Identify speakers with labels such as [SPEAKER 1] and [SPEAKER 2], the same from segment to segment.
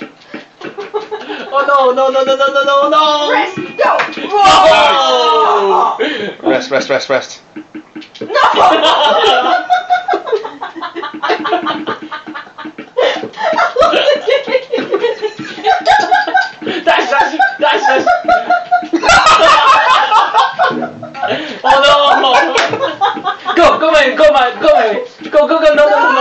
[SPEAKER 1] Oh no, no, no, no, no, no, no, no!
[SPEAKER 2] Rest, go!
[SPEAKER 1] Oh!
[SPEAKER 3] Rest, rest, rest, rest.
[SPEAKER 1] Dash, dash, dash, dash! oh no! Go, go man, go man, go man! Go, go, go, no, no, no, no!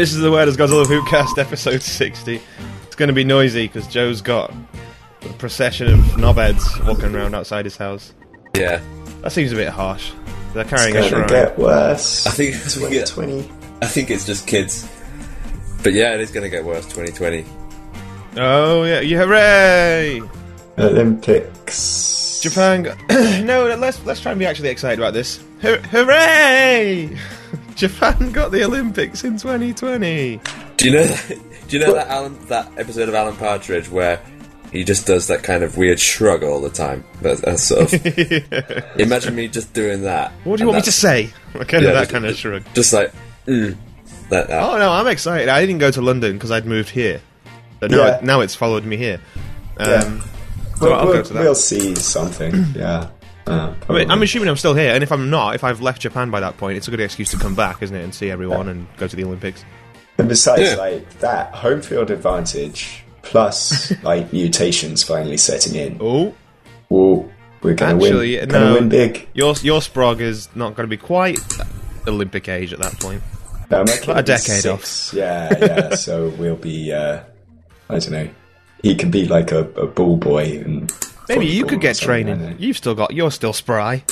[SPEAKER 3] This is the Where Does Godzilla Poopcast, episode 60. It's going to be noisy because Joe's got a procession of knobheads walking around outside his house.
[SPEAKER 4] Yeah,
[SPEAKER 3] That seems a bit harsh. They're carrying a
[SPEAKER 5] It's gonna
[SPEAKER 3] shrine.
[SPEAKER 5] get worse.
[SPEAKER 4] I think-
[SPEAKER 5] 2020.
[SPEAKER 4] I think it's just kids. But yeah, it is going to get worse. 2020.
[SPEAKER 3] Oh, yeah, yeah, hooray!
[SPEAKER 5] Olympics.
[SPEAKER 3] Japan. Got- no, let's let's try and be actually excited about this. Hoo- hooray! Japan got the Olympics in 2020.
[SPEAKER 4] Do you know? That, do you know that Alan that episode of Alan Partridge where he just does that kind of weird shrug all the time? That's, that's sort of. imagine me just doing that.
[SPEAKER 3] What do you want me to say? Kind
[SPEAKER 4] Yeah,
[SPEAKER 3] of that
[SPEAKER 4] just-
[SPEAKER 3] kind of shrug.
[SPEAKER 4] Just like, mm, like that.
[SPEAKER 3] Oh no, I'm excited. I didn't go to London because I'd moved here. But now,
[SPEAKER 5] Yeah.
[SPEAKER 3] now it's followed me here. Um,
[SPEAKER 5] Yeah.
[SPEAKER 3] so
[SPEAKER 5] We'll,
[SPEAKER 3] I'll
[SPEAKER 5] we'll,
[SPEAKER 3] go to that.
[SPEAKER 5] we'll see something. Yeah. Uh,
[SPEAKER 3] I mean, I'm assuming I'm still here, and if I'm not, if I've left Japan by that point, it's a good excuse to come back, isn't it, and see everyone and go to the Olympics.
[SPEAKER 5] and besides,
[SPEAKER 4] Yeah.
[SPEAKER 5] like that home field advantage plus like mutations finally setting in.
[SPEAKER 3] Oh,
[SPEAKER 5] Ooh, we're gonna
[SPEAKER 3] Actually,
[SPEAKER 5] win. Gonna
[SPEAKER 3] no.
[SPEAKER 5] win big.
[SPEAKER 3] your your Sprog is not going to be quite Olympic age at that point.
[SPEAKER 5] No, my kid
[SPEAKER 3] About a decade
[SPEAKER 5] six. Yeah, yeah. so we'll be. Uh, I don't know. He can be like a, a ball boy and.
[SPEAKER 3] Maybe you could get training.
[SPEAKER 5] don't.
[SPEAKER 3] You've still got. You're still spry.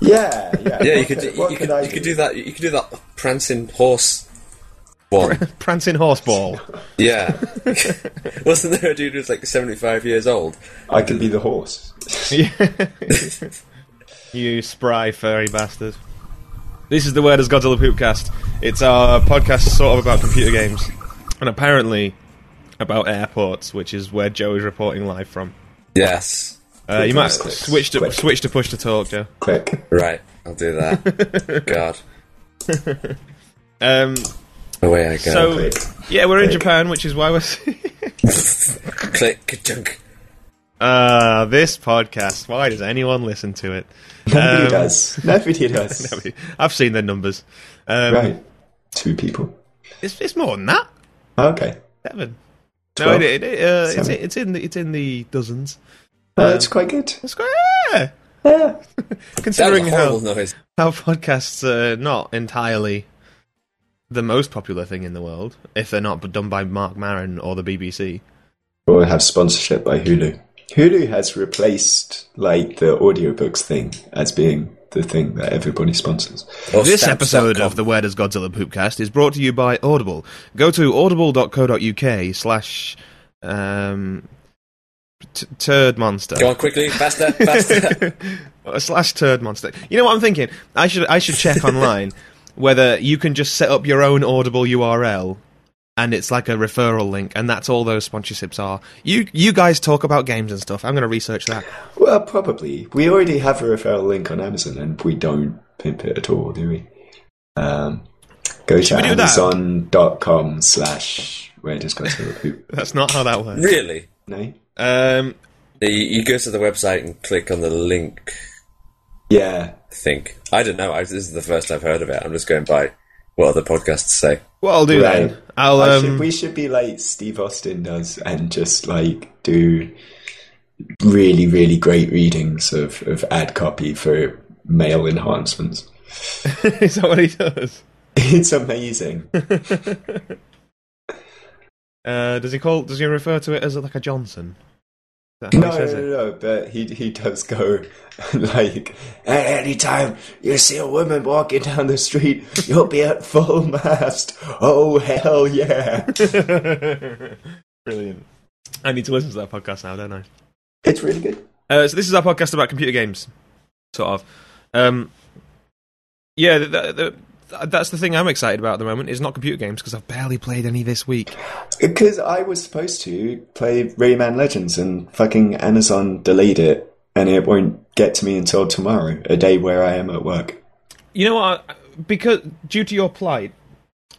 [SPEAKER 5] Yeah, yeah.
[SPEAKER 4] Yeah, you could, do, you, could,
[SPEAKER 5] I
[SPEAKER 4] you could do that. You could do that prancing horse one.
[SPEAKER 3] Prancing horseball.
[SPEAKER 4] yeah, wasn't there a dude who was like seventy-five years old?
[SPEAKER 5] I could be the horse.
[SPEAKER 3] you spry furry bastard. This is the Where Does Godzilla Poopcast. It's our podcast sort of about computer games. And apparently about airports, which is where Joe is reporting live from.
[SPEAKER 4] Yes,
[SPEAKER 3] Uh, you might
[SPEAKER 5] Quick,
[SPEAKER 3] switch to
[SPEAKER 5] quick.
[SPEAKER 3] switch to push to talk, Joe.
[SPEAKER 5] Click.
[SPEAKER 4] right. I'll do that. God,
[SPEAKER 3] Um,
[SPEAKER 4] away I go.
[SPEAKER 3] so
[SPEAKER 5] Click.
[SPEAKER 3] yeah, we're in
[SPEAKER 5] Click.
[SPEAKER 3] Japan, which is why we're.
[SPEAKER 4] click, junk.
[SPEAKER 3] Ah, this podcast. Why does anyone listen to it?
[SPEAKER 5] Nobody
[SPEAKER 3] Um,
[SPEAKER 5] does. Nobody does.
[SPEAKER 3] I've seen the numbers. Um,
[SPEAKER 5] Right. Two people.
[SPEAKER 3] it's, it's more than that.
[SPEAKER 5] Okay.
[SPEAKER 3] Seven. No, it, it, uh, it's, it's in the it's in the dozens.
[SPEAKER 5] Uh, it's quite good.
[SPEAKER 3] It's great. Yeah.
[SPEAKER 5] Yeah.
[SPEAKER 3] Considering how,
[SPEAKER 4] horrible noise.
[SPEAKER 3] how podcasts are not entirely the most popular thing in the world, if they're not done by Marc Maron or the BBC.
[SPEAKER 5] Or have sponsorship by Hulu. Hulu has replaced like the audiobooks thing as being the thing that everybody sponsors.
[SPEAKER 4] Or
[SPEAKER 3] This
[SPEAKER 4] stamps.com.
[SPEAKER 3] episode of the Where Does Godzilla Poopcast is brought to you by Audible. Go to audible.co.uk slash um, t- turd monster.
[SPEAKER 4] Go on quickly, faster, faster.
[SPEAKER 3] Uh, slash turd monster. You know what I'm thinking? I should I should check online whether you can just set up your own Audible URL and it's like a referral link, and that's all those sponsorships are. You you guys talk about games and stuff. I'm going to research that.
[SPEAKER 5] Well, probably. We already have a referral link on Amazon and we don't pimp it at all, do we? Um, go to
[SPEAKER 3] we do that?
[SPEAKER 5] amazon.com slash where does Godzilla poop?
[SPEAKER 3] That's not how that works.
[SPEAKER 4] really?
[SPEAKER 5] No?
[SPEAKER 3] Um,
[SPEAKER 4] You, you go to the website and click on the link.
[SPEAKER 5] Yeah.
[SPEAKER 4] I think I don't know. I, this is the first I've heard of it. I'm just going by what other podcasts say.
[SPEAKER 3] What I'll do
[SPEAKER 5] Right.
[SPEAKER 3] then, I'll um,
[SPEAKER 5] should, we should be like Steve Austin does and just like do really, really great readings of, of ad copy for mail enhancements.
[SPEAKER 3] is that what he does?
[SPEAKER 5] It's amazing.
[SPEAKER 3] Uh, does he call? Does he refer to it as like a Johnson?
[SPEAKER 5] No, no, no, no, but he he does go like at any time you see a woman walking down the street, you'll be at full mast. Oh hell yeah!
[SPEAKER 3] Brilliant. I need to listen to that podcast now, don't I?
[SPEAKER 5] It's really good.
[SPEAKER 3] Uh, so this is our podcast about computer games. sort of. Um, yeah, the, the, the, that's the thing I'm excited about at the moment. Is not computer games because I've barely played any this week.
[SPEAKER 5] Because I was supposed to play Rayman Legends and fucking Amazon delayed it, and it won't get to me until tomorrow, a day where I am at work.
[SPEAKER 3] You know what? Because due to your plight,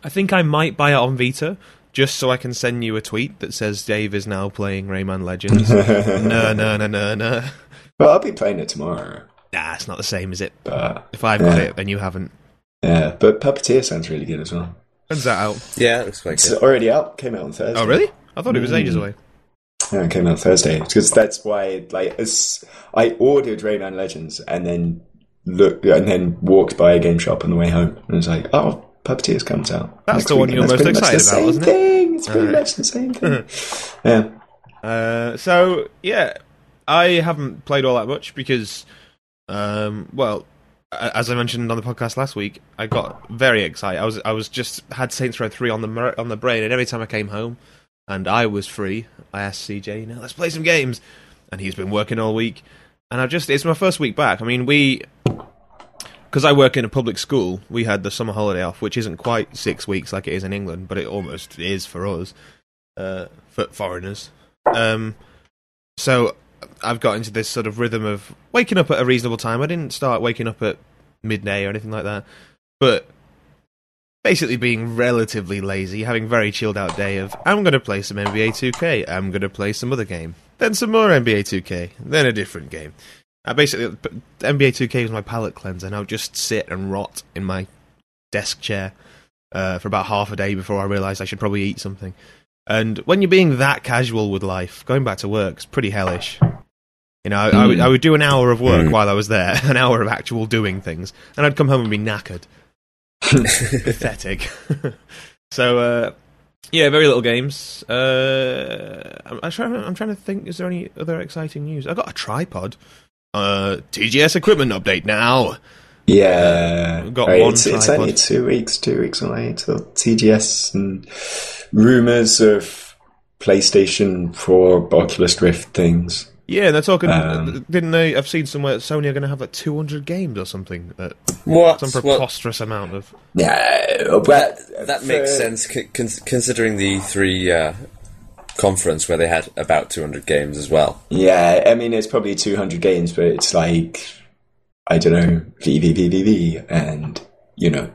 [SPEAKER 3] I think I might buy it on Vita just so I can send you a tweet that says Dave is now playing Rayman Legends. no, no, no, no, no.
[SPEAKER 5] But I'll be playing it tomorrow.
[SPEAKER 3] Nah, it's not the same, is it?
[SPEAKER 5] But
[SPEAKER 3] If I've got it and you haven't,
[SPEAKER 5] yeah, but Puppeteer sounds really good as well.
[SPEAKER 3] when's that out?
[SPEAKER 4] Yeah, it looks like
[SPEAKER 5] It's
[SPEAKER 4] it.
[SPEAKER 5] already out. Came out on Thursday.
[SPEAKER 3] Oh, really? I thought it was ages
[SPEAKER 5] Mm.
[SPEAKER 3] away.
[SPEAKER 5] Yeah, it came out Thursday because that's why like as I ordered Rayman Legends and then looked and then walked by a game shop on the way home and was like, oh, Puppeteers comes out.
[SPEAKER 3] That's the one
[SPEAKER 5] week,"
[SPEAKER 3] you're
[SPEAKER 5] that's
[SPEAKER 3] most
[SPEAKER 5] pretty much
[SPEAKER 3] excited
[SPEAKER 5] the
[SPEAKER 3] about,
[SPEAKER 5] same
[SPEAKER 3] wasn't it?
[SPEAKER 5] thing. It's pretty
[SPEAKER 3] Alright.
[SPEAKER 5] much the same thing. yeah.
[SPEAKER 3] Uh, so yeah, I haven't played all that much because, um, well, a- as I mentioned on the podcast last week, I got very excited. I was I was just had Saints Row three on the on the brain, and every time I came home and I was free, I asked CJ, you know, let's play some games, and he's been working all week, and I just it's my first week back. I mean, we. Because I work in a public school, we had the summer holiday off, which isn't quite six weeks like it is in England, but it almost is for us, uh, for foreigners. Um, so I've got into this sort of rhythm of waking up at a reasonable time. I didn't start waking up at midday or anything like that, but basically being relatively lazy, having very chilled out day of I'm going to play some NBA 2K, I'm going to play some other game, then some more NBA 2K, then a different game. I basically NBA 2K was my palate cleanser, and I would just sit and rot in my desk chair uh, for about half a day before I realised I should probably eat something. And when you're being that casual with life, going back to work is pretty hellish. You know, I, I, would, I would do an hour of work
[SPEAKER 4] Mm.
[SPEAKER 3] while I was there, an hour of actual doing things, and I'd come home and be knackered. Pathetic. so, uh, yeah, very little games. Uh, I'm, I'm, trying, I'm trying to think, is there any other exciting news? I got a tripod. Uh, TGS equipment update now.
[SPEAKER 5] Yeah,
[SPEAKER 3] got
[SPEAKER 5] Right,
[SPEAKER 3] one
[SPEAKER 5] it's, it's only two weeks, two weeks away till TGS and rumors of PlayStation for Oculus Rift things.
[SPEAKER 3] Yeah, they're talking.
[SPEAKER 5] Um,
[SPEAKER 3] didn't they? I've seen somewhere that Sony are going to have like 200 games or something. At
[SPEAKER 4] What?
[SPEAKER 3] some
[SPEAKER 4] Well,
[SPEAKER 3] preposterous amount of.
[SPEAKER 5] Yeah, but
[SPEAKER 4] that makes
[SPEAKER 5] for-
[SPEAKER 4] sense con- considering the three uh, conference where they had about 200 games as well.
[SPEAKER 5] Yeah, I mean it's probably 200 games, but it's like I don't know VVVVV and you know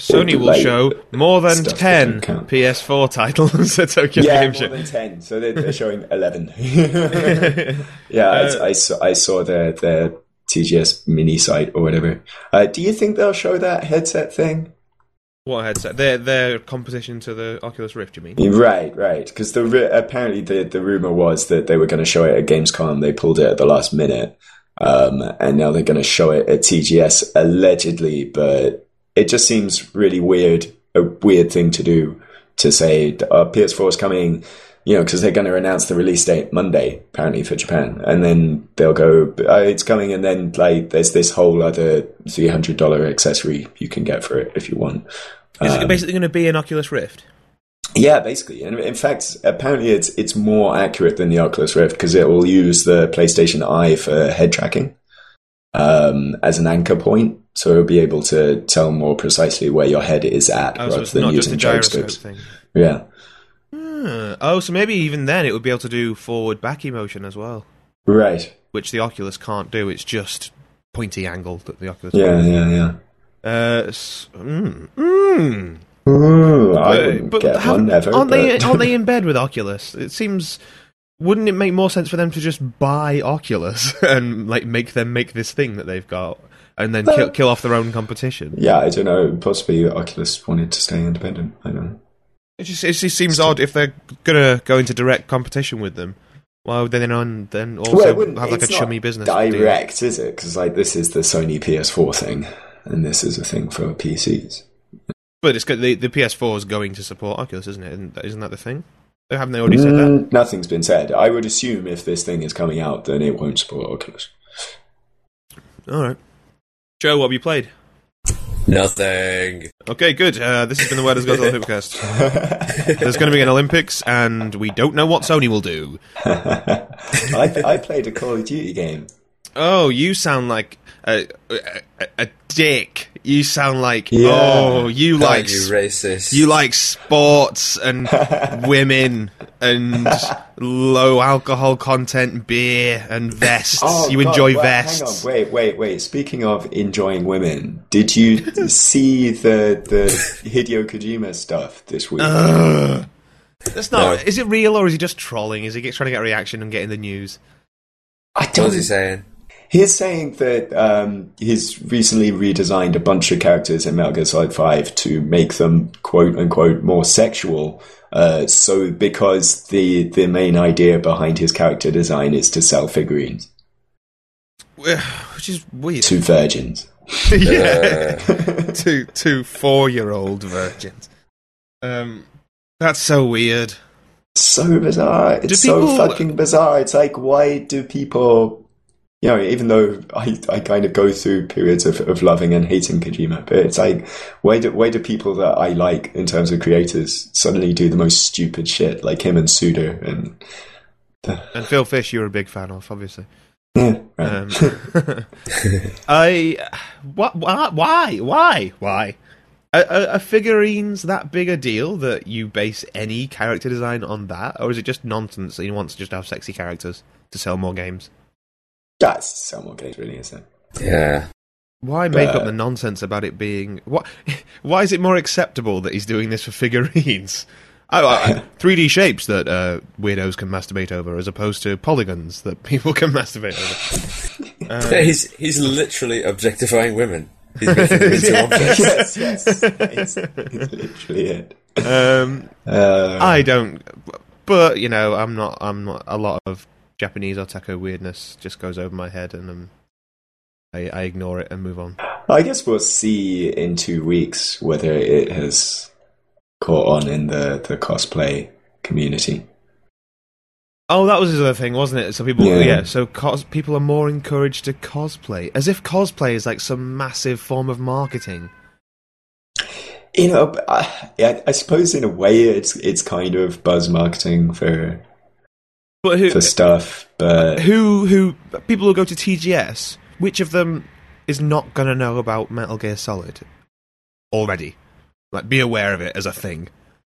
[SPEAKER 3] Sony will show more than 10. PS4 titles at Tokyo
[SPEAKER 5] yeah
[SPEAKER 3] Game
[SPEAKER 5] more than 10, so they're, they're showing 11. yeah,
[SPEAKER 3] Uh,
[SPEAKER 5] I, I saw I saw their their TGS mini site or whatever. Uh, do you think they'll show that headset thing?
[SPEAKER 3] What headset? Their their competition to the Oculus Rift, you mean?
[SPEAKER 5] Right, right. Because the apparently the the rumor was that they were going to show it at Gamescom. They pulled it at the last minute, um, and now they're going to show it at TGS allegedly. But it just seems really weird, a weird thing to do to say uh, PS4 is coming. You know, because they're going to announce the release date Monday, apparently for Japan, and then they'll go, oh, "It's coming," and then like there's this whole other three hundred dollar accessory you can get for it if you want.
[SPEAKER 3] Is
[SPEAKER 5] Um,
[SPEAKER 3] it basically going to be an Oculus Rift?
[SPEAKER 5] yeah, basically, and in fact, apparently it's it's more accurate than the Oculus Rift because it will use the PlayStation Eye for head tracking um, as an anchor point, so it'll be able to tell more precisely where your head is at
[SPEAKER 3] Oh,
[SPEAKER 5] rather
[SPEAKER 3] it's
[SPEAKER 5] than
[SPEAKER 3] not just a
[SPEAKER 5] using
[SPEAKER 3] gyroscope
[SPEAKER 5] gyroscopes.
[SPEAKER 3] thing.
[SPEAKER 5] Yeah,
[SPEAKER 3] Hmm. Oh, so maybe even then it would be able to do forward back motion as well,
[SPEAKER 5] right.
[SPEAKER 3] which the Oculus can't do. It's just pointy angle that the Oculus.
[SPEAKER 5] Yeah, yeah, yeah.
[SPEAKER 3] Uh, mm, mm.
[SPEAKER 5] Ooh, I wouldn't
[SPEAKER 3] but
[SPEAKER 5] get one ever.
[SPEAKER 3] aren't they? Aren't they in bed with Oculus? It seems. Wouldn't it make more sense for them to just buy Oculus and like make them make this thing that they've got, and then kill, kill off their own competition?
[SPEAKER 5] yeah, I don't know. Possibly Oculus wanted to stay independent. I don't know.
[SPEAKER 3] It just it just seems odd if they're gonna go into direct competition with them. Why would they then then also
[SPEAKER 5] Well,
[SPEAKER 3] have like a chummy business? deal?
[SPEAKER 5] direct, is it? Because like this is the Sony PS4 thing, and this is a thing for PCs.
[SPEAKER 3] But it's the the PS4 is going to support Oculus, isn't it? Isn't, isn't that the thing? Haven't they already said that?
[SPEAKER 5] Mm, Nothing's been said. I would assume if this thing is coming out, then it won't support Oculus.
[SPEAKER 3] All right. Joe, what have you played?
[SPEAKER 4] Nothing.
[SPEAKER 3] Okay, good. Uh, this has been the Got the Olympiccast. There's going to be an Olympics, and we don't know what Sony will do.
[SPEAKER 5] I, I played a Call of Duty game.
[SPEAKER 3] Oh, you sound like a, a, a dick. You sound like
[SPEAKER 5] Yeah.
[SPEAKER 3] oh, you
[SPEAKER 4] Like
[SPEAKER 3] like
[SPEAKER 4] you racist.
[SPEAKER 3] you like sports and women and low alcohol content, beer and vests. Oh, you
[SPEAKER 5] God,
[SPEAKER 3] enjoy
[SPEAKER 5] wait,
[SPEAKER 3] vests.
[SPEAKER 5] Hang on, wait, wait, wait. Speaking of enjoying women, did you see the the Hideo Kojima stuff this week?
[SPEAKER 3] Ugh. That's not.
[SPEAKER 4] No.
[SPEAKER 3] Is it real or is he just trolling? Is he trying to get a reaction and getting the news?
[SPEAKER 5] I don't.
[SPEAKER 4] was he saying?
[SPEAKER 5] He's saying that um, he's recently redesigned a bunch of characters in Metal Gear Solid 5 to make them quote unquote more sexual. Uh, so because the the main idea behind his character design is to sell figurines
[SPEAKER 3] Which is weird.
[SPEAKER 5] to virgins.
[SPEAKER 3] yeah, two two four year old virgins. Um, that's so weird.
[SPEAKER 5] so bizarre. It's
[SPEAKER 3] Do
[SPEAKER 5] so fucking bizarre. It's like, why do people, you know, even though I, I kind of go through periods of, of loving and hating Kojima, but it's like, why do, why do people that I like in terms of creators suddenly do the most stupid shit, like him and Suda and,
[SPEAKER 3] And Phil Fish, you're a big fan of, obviously.
[SPEAKER 5] yeah, right.
[SPEAKER 3] Um, I what why why why why are, are, are figurines that big a deal that you base any character design on that, or is it just nonsense that you want to just have sexy characters to sell more games?
[SPEAKER 5] That's so more games, really, isn't it?
[SPEAKER 4] Yeah.
[SPEAKER 3] Why make up the nonsense about it being what? Why is it more acceptable that he's doing this for figurines? Oh, uh, 3D shapes that uh, weirdos can masturbate over, as opposed to polygons that people can masturbate over. Um,
[SPEAKER 4] Yeah, he's he's literally objectifying women. He's making them into objects.
[SPEAKER 5] yes, yes. It's, it's literally it.
[SPEAKER 3] um,
[SPEAKER 5] Uh,
[SPEAKER 3] I don't, but you know, I'm not. I'm not. A lot of Japanese otaku weirdness just goes over my head, and um, I, I ignore it and move on.
[SPEAKER 5] I guess we'll see in two weeks whether it has caught on in the, the cosplay community.
[SPEAKER 3] Oh, that was his other thing, wasn't it? So people, yeah.
[SPEAKER 5] Yeah.
[SPEAKER 3] so cos- people are more encouraged to cosplay, as if cosplay is like some massive form of marketing.
[SPEAKER 5] You know, I, I I suppose in a way it's it's kind of buzz marketing for
[SPEAKER 3] But who,
[SPEAKER 5] for stuff, but
[SPEAKER 3] who, who, people who go to TGS, which of them is not going to know about Metal Gear Solid already? Like, be aware of it as a thing.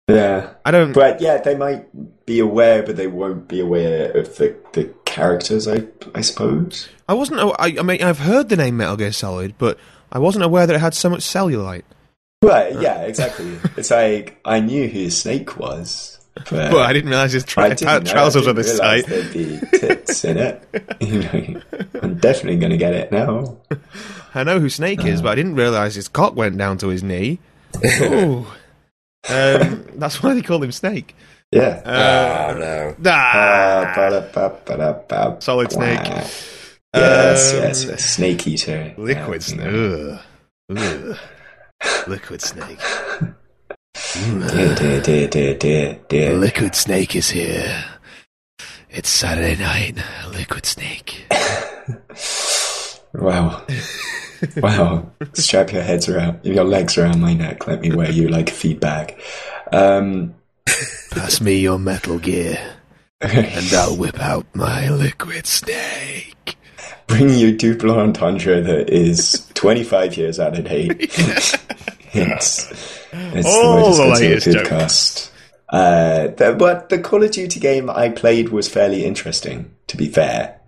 [SPEAKER 5] yeah.
[SPEAKER 3] I don't.
[SPEAKER 5] But yeah, they might be aware, but they won't be aware of the, the characters. I I suppose.
[SPEAKER 3] I wasn't. I, I mean, I've heard the name Metal Gear Solid, but I wasn't aware that it had so much cellulite.
[SPEAKER 5] Right? Yeah, exactly. it's like I knew who Snake was, but,
[SPEAKER 3] But I didn't realize his tri-
[SPEAKER 5] didn't know-
[SPEAKER 3] trousers were this
[SPEAKER 5] didn't
[SPEAKER 3] tight.
[SPEAKER 5] There'd be tits in it. You know, I'm definitely going to get it now.
[SPEAKER 3] I know who Snake is, but I didn't realize his cock went down to his knee. Ooh. Um, that's why they call him Snake.
[SPEAKER 5] Yeah.
[SPEAKER 3] Uh,
[SPEAKER 4] oh no.
[SPEAKER 3] ah,
[SPEAKER 5] Uh, ba-da-ba-ba-da-ba.
[SPEAKER 3] Solid Snake.
[SPEAKER 5] Yes,
[SPEAKER 3] Um,
[SPEAKER 5] yes, yes. Snake eater.
[SPEAKER 3] Liquid
[SPEAKER 5] Yeah,
[SPEAKER 3] Snake. Ugh. Ugh. Liquid Snake.
[SPEAKER 5] Dear, dear, dear, dear, dear, dear.
[SPEAKER 3] Liquid Snake is here. It's Saturday night. Liquid Snake.
[SPEAKER 5] Wow. wow. Strap your heads around, your legs around my neck. Let me wear you like a feed bag. Um,
[SPEAKER 3] Pass me your Metal Gear, and I'll whip out my Liquid Snake.
[SPEAKER 5] bring you Duplo entendre that is 25 years out of date. it's it's
[SPEAKER 3] All the
[SPEAKER 5] the
[SPEAKER 3] latest
[SPEAKER 5] expensive podcast. Uh, the, but the Call of Duty game I played was fairly interesting. To be fair,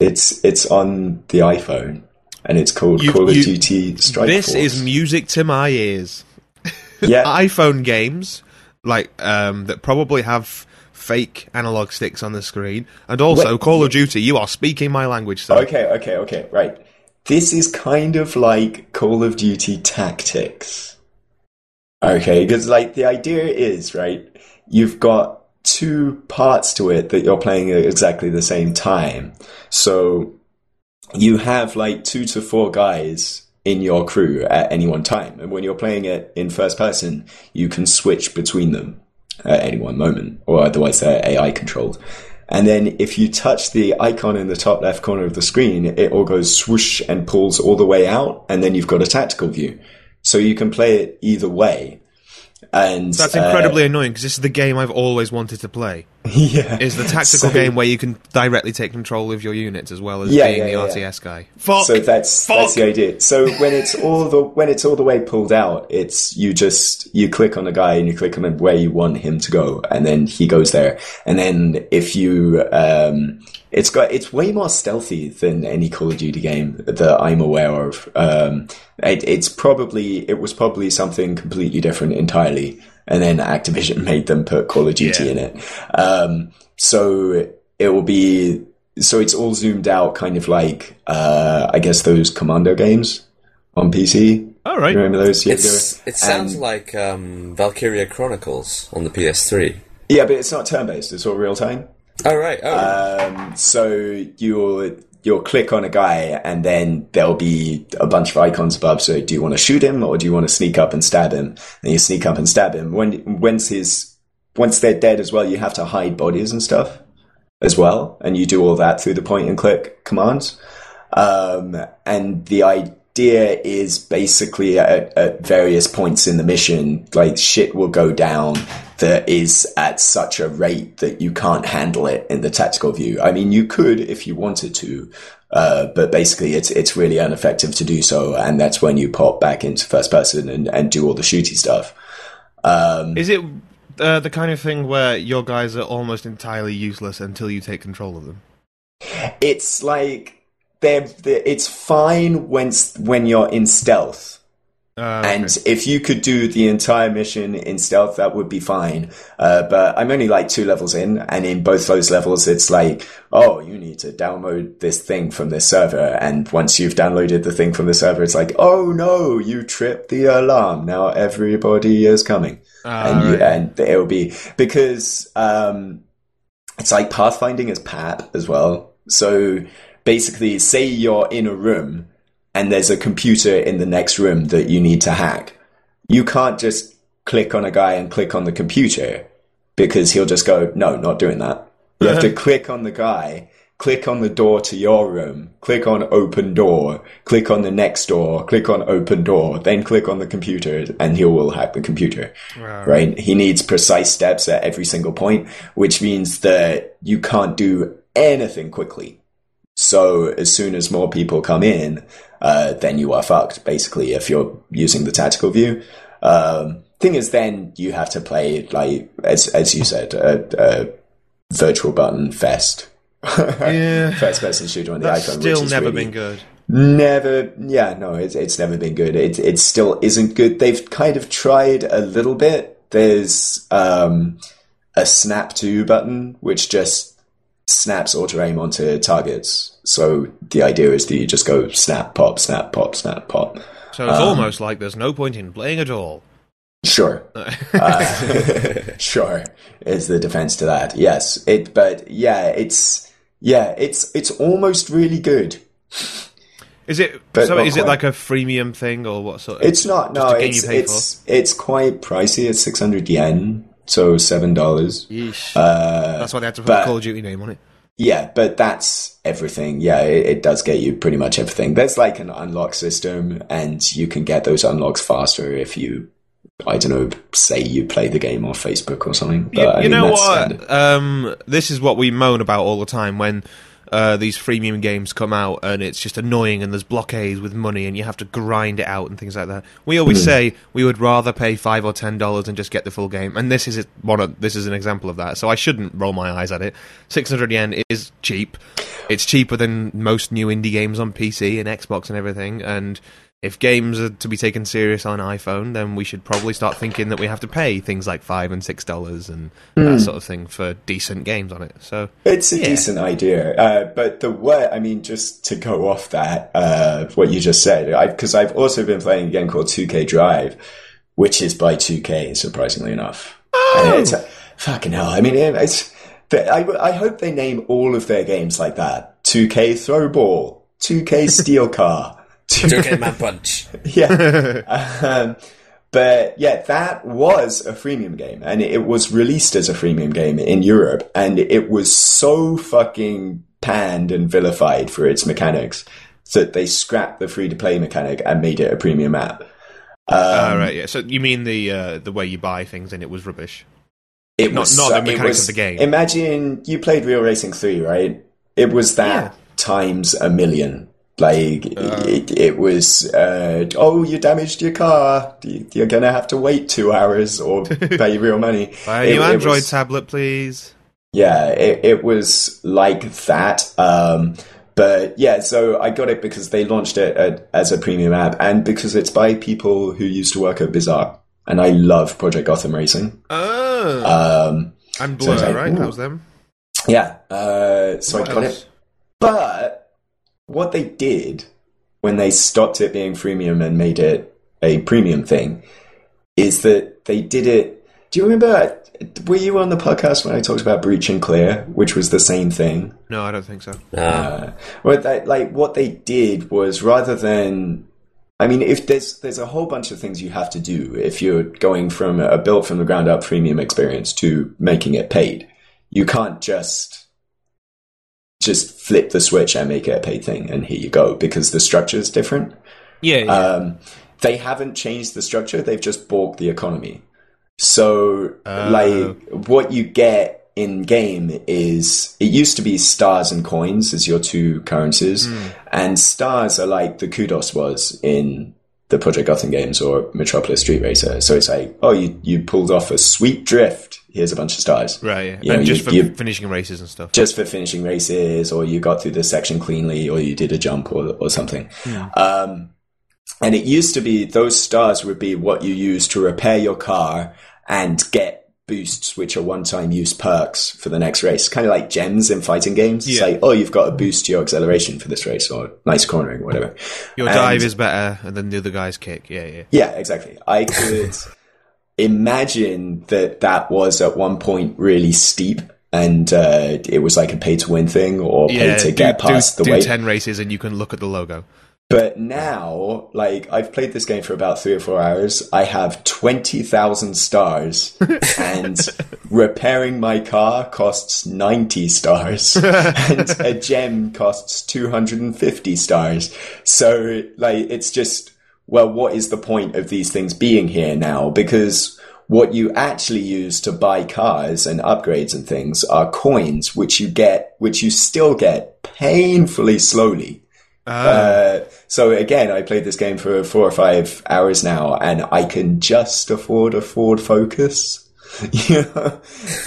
[SPEAKER 5] it's it's on the iPhone and it's called
[SPEAKER 3] You-
[SPEAKER 5] Call of Duty Strike
[SPEAKER 3] This
[SPEAKER 5] Force.
[SPEAKER 3] is music to my ears.
[SPEAKER 5] yeah,
[SPEAKER 3] iPhone games like um, that probably have fake analog sticks on the screen, and also
[SPEAKER 5] Wait,
[SPEAKER 3] Call of Duty. You are speaking my language, sir.
[SPEAKER 5] Okay, okay, okay, right. This is kind of like Call of Duty Tactics. Okay, because like the idea is, right, you've got two parts to it that you're playing at exactly the same time. So you have like two to four guys in your crew at any one time. And when you're playing it in first person, you can switch between them at any one moment, or otherwise they're AI controlled. And then if you touch the icon in the top left corner of the screen, it all goes swoosh and pulls all the way out, and then you've got a tactical view. So you can play it either way. And
[SPEAKER 3] That's
[SPEAKER 5] uh,
[SPEAKER 3] incredibly annoying because this is the game I've always wanted to play.
[SPEAKER 5] yeah.
[SPEAKER 3] is the tactical
[SPEAKER 5] So-
[SPEAKER 3] game where you can directly take control of your units as well as
[SPEAKER 5] Yeah,
[SPEAKER 3] being
[SPEAKER 5] yeah,
[SPEAKER 3] the
[SPEAKER 5] yeah.
[SPEAKER 3] RTS guy. Fuck.
[SPEAKER 5] So that's that's the idea. So when it's all the when it's all the way pulled out, it's you just you click on the guy and you click on where you want him to go, and then he goes there. And then if you um, it's got it's way more stealthy than any Call of Duty game that I'm aware of. Um, it, it's probably it was probably something completely different entirely, and then Activision made them put Call of Duty
[SPEAKER 3] Yeah.
[SPEAKER 5] in it. Um, so it will be so it's all zoomed out, kind of like uh, I guess those Commando games on PC.
[SPEAKER 3] All right.
[SPEAKER 5] Remember those? Yeah,
[SPEAKER 4] It's, it sounds
[SPEAKER 5] and-
[SPEAKER 4] like um, Valkyria Chronicles on the PS3.
[SPEAKER 5] yeah, but it's not turn based. It's all real time.
[SPEAKER 4] All right. Oh,
[SPEAKER 5] Um, so you'll you'll click on a guy, and then there'll be a bunch of icons above. So do you want to shoot him, or do you want to sneak up and stab him? And you sneak up and stab him. When once his once they're dead as well, you have to hide bodies and stuff as well, and you do all that through the point and click commands. Um, and the idea is basically at, at various points in the mission, like shit will go down that is at such a rate that you can't handle it in the tactical view. I mean, you could if you wanted to, uh, but basically it's, it's really ineffective to do so. And that's when you pop back into first person and, and do all the shooty stuff.
[SPEAKER 3] Is it uh, the kind of thing where your guys are almost entirely useless until you take control of them?
[SPEAKER 5] it's like they're, they're it's fine when when you're in stealth
[SPEAKER 3] Uh,
[SPEAKER 5] and
[SPEAKER 3] okay.
[SPEAKER 5] if you could do the entire mission in stealth that would be fine uh, but i'm only like two levels in and in both those levels it's like oh you need to download this thing from this server and once you've downloaded the thing from the server it's like oh no you tripped the alarm now everybody is coming
[SPEAKER 3] Ah,
[SPEAKER 5] and you,
[SPEAKER 3] right.
[SPEAKER 5] and it'll be because um, it's like pathfinding is PAP as well. So basically, say you're in a room and there's a computer in the next room that you need to hack. You can't just click on a guy and click on the computer because he'll just go, no, not doing that. You have to click on the guy, click on the door to your room, click on open door, click on the next door, click on open door, then click on the computer, and he will hack the computer. Right? He needs precise steps at every single point, which means that you can't do anything quickly. So as soon as more people come in, uh, then you are fucked, basically, if you're using the tactical view. Um, thing is, then you have to play, like, as, as you said, a, a virtual button fest.
[SPEAKER 3] Yeah.
[SPEAKER 5] First person shooter on the
[SPEAKER 3] That's
[SPEAKER 5] iPhone.
[SPEAKER 3] still never
[SPEAKER 5] really-
[SPEAKER 3] been good.
[SPEAKER 5] Never, yeah, no, it's it's never been good. It it still isn't good. They've kind of tried a little bit. There's um, a snap to button which just snaps auto aim onto targets. So the idea is that you just go snap, pop, snap, pop, snap, pop.
[SPEAKER 3] So it's
[SPEAKER 5] Um,
[SPEAKER 3] almost like there's no point in playing at all.
[SPEAKER 5] Sure. Uh, sure is the defense to that. Yes. It but yeah, it's yeah, it's it's almost really good.
[SPEAKER 3] Is it
[SPEAKER 5] But
[SPEAKER 3] so? Is it like a freemium thing or what sort? Of,
[SPEAKER 5] It's not no, it's it's it's quite pricey. It's 600 yen, so $7. Uh,
[SPEAKER 3] That's why they had to put
[SPEAKER 5] but-
[SPEAKER 3] Call of Duty name on it.
[SPEAKER 5] yeah, but that's everything. Yeah, it, it does get you pretty much everything. There's like an unlock system, and you can get those unlocks faster if you, I don't know, say you play the game on Facebook or something. But,
[SPEAKER 3] You,
[SPEAKER 5] I
[SPEAKER 3] you
[SPEAKER 5] mean,
[SPEAKER 3] know what? Um, this is what we moan about all the time when uh, these freemium games come out and it's just annoying and there's blockades with money and you have to grind it out and things like that. We always say we would rather pay five or ten dollars and just get the full game, and this is one. Of, this is an example of that. So I shouldn't roll my eyes at it. Six hundred yen is cheap. It's cheaper than most new indie games on PC and Xbox and everything. And if games are to be taken serious on iPhone, then we should probably start thinking that we have to pay things like five and six dollars and
[SPEAKER 5] Hmm.
[SPEAKER 3] that sort of thing for decent games on it. So
[SPEAKER 5] It's a
[SPEAKER 3] Yeah.
[SPEAKER 5] decent idea, uh, but the way I mean, just to go off that, uh, what you just said, because I've also been playing a game called 2K Drive, which is by 2K, surprisingly enough.
[SPEAKER 3] Oh!
[SPEAKER 5] And it's fucking hell. I mean, it's. I, I hope they name all of their games like that: 2K Throwball, 2K Steel Car.
[SPEAKER 4] 2K Man Punch.
[SPEAKER 5] yeah. um, but yeah, that was a freemium game, and it was released as a freemium game in Europe, and it was so fucking panned and vilified for its mechanics that they scrapped the free to play mechanic and made it a premium app. Um,
[SPEAKER 3] uh, right, yeah. So you mean the uh, the way you buy things and it was rubbish?
[SPEAKER 5] It
[SPEAKER 3] Not-
[SPEAKER 5] was
[SPEAKER 3] not
[SPEAKER 5] so-
[SPEAKER 3] the mechanics
[SPEAKER 5] was-
[SPEAKER 3] of the game.
[SPEAKER 5] Imagine you played Real Racing Three, right? It was that
[SPEAKER 3] Yeah.
[SPEAKER 5] times a million. Like it, it was. Uh, oh, you damaged your car. You- You're gonna have to wait two hours or pay real money.
[SPEAKER 3] Buy a new Android
[SPEAKER 5] was-
[SPEAKER 3] tablet, please.
[SPEAKER 5] yeah, it, it was like that. Um, but yeah, so I got it because they launched it at, as a premium app and because it's by people who used to work at Bizarre. And I love Project Gotham Racing.
[SPEAKER 3] Oh,
[SPEAKER 5] Um,
[SPEAKER 3] and
[SPEAKER 5] so it's
[SPEAKER 3] Blur,
[SPEAKER 5] like,
[SPEAKER 3] right?
[SPEAKER 5] ooh.
[SPEAKER 3] That was them.
[SPEAKER 5] yeah, uh, so
[SPEAKER 3] What
[SPEAKER 5] I got
[SPEAKER 3] else?
[SPEAKER 5] it. But what they did when they stopped it being freemium and made it a premium thing is that they did it. Do you remember? Were you on the podcast when I talked about Breach and Clear, which was the same thing?
[SPEAKER 3] No, I don't think so.
[SPEAKER 4] Ah,
[SPEAKER 5] Uh, well, they, like what they did was rather than, I mean, if there's there's a whole bunch of things you have to do if you're going from a built from the ground up premium experience to making it paid, you can't just just flip the switch and make it a paid thing and here you go because the structure is different.
[SPEAKER 3] Yeah, yeah.
[SPEAKER 5] Um, they haven't changed the structure; they've just balked the economy. So,
[SPEAKER 3] Oh.
[SPEAKER 5] like, what you get in game is it used to be stars and coins as your two currencies,
[SPEAKER 3] Hmm.
[SPEAKER 5] and stars are like the kudos was in the Project Gotham games or Metropolis Street Racer. So it's like, oh, you you pulled off a sweet drift. Here's a bunch of stars.
[SPEAKER 3] right, yeah.
[SPEAKER 5] you know,
[SPEAKER 3] just
[SPEAKER 5] you-
[SPEAKER 3] for finishing races and stuff.
[SPEAKER 5] just for finishing races, or you got through the section cleanly, or you did a jump or, or something. Um, and it used to be those stars would be what you use to repair your car and get boosts, which are one time use perks for the next race. Kind of like gems in fighting games. It's
[SPEAKER 3] Yeah.
[SPEAKER 5] like, oh, you've got a boost to your acceleration for this race, or nice cornering, whatever.
[SPEAKER 3] Your
[SPEAKER 5] And-
[SPEAKER 3] dive is better than the other guy's kick. Yeah, yeah.
[SPEAKER 5] Yeah, exactly. I could imagine that that was at one point really steep and uh, it was like a pay to win thing or pay
[SPEAKER 3] Yeah,
[SPEAKER 5] to
[SPEAKER 3] do,
[SPEAKER 5] get past
[SPEAKER 3] do,
[SPEAKER 5] the
[SPEAKER 3] do
[SPEAKER 5] wait.
[SPEAKER 3] 10 races and you can look at the logo.
[SPEAKER 5] But now, like, I've played this game for about three or four hours. I have 20,000 stars, and repairing my car costs 90 stars, and a gem costs 250 stars. So, like, it's just, well, what is the point of these things being here now? Because what you actually use to buy cars and upgrades and things are coins, which you get, which you still get painfully slowly. Uh, so again, I played this game for four or five hours now, and I can just afford a Ford Focus. You know,